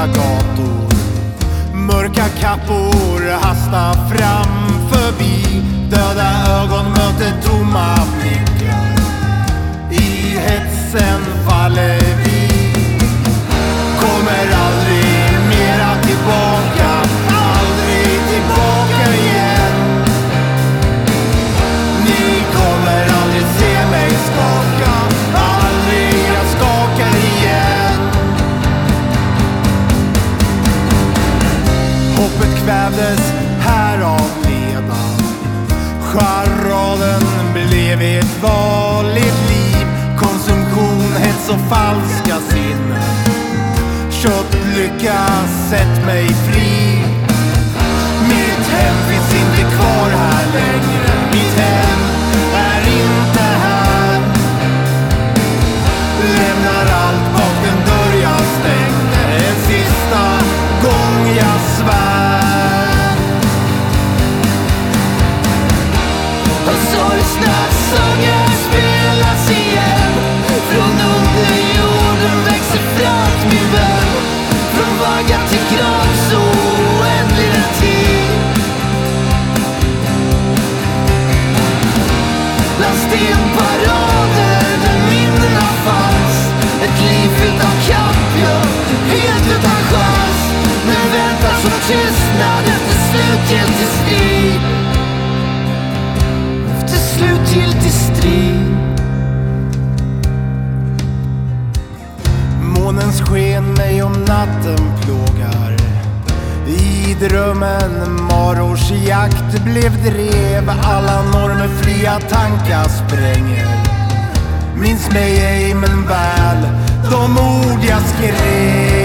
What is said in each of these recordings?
mörka gator. Mörka kappor hasta fram förbi. Döda ögon möter tomma blickar. I hetsen faller vi. Kommer aldrig mera tillbaka. Aldrig tillbaka igen. Ni kommer krävdes här av Charaden blev ett vanligt liv. Konsumtion, hets och falska sinnen. Köttlycka, sätt mig fri. Соль с сон я спит Solens sken mig om natten plågar. I drömmen Marors jakt blev drev. Alla normer fria tankar spränger. Minns mig ej men väl de ord jag skrev.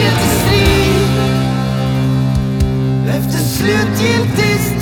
slutgiltig strid efter slutgiltig strid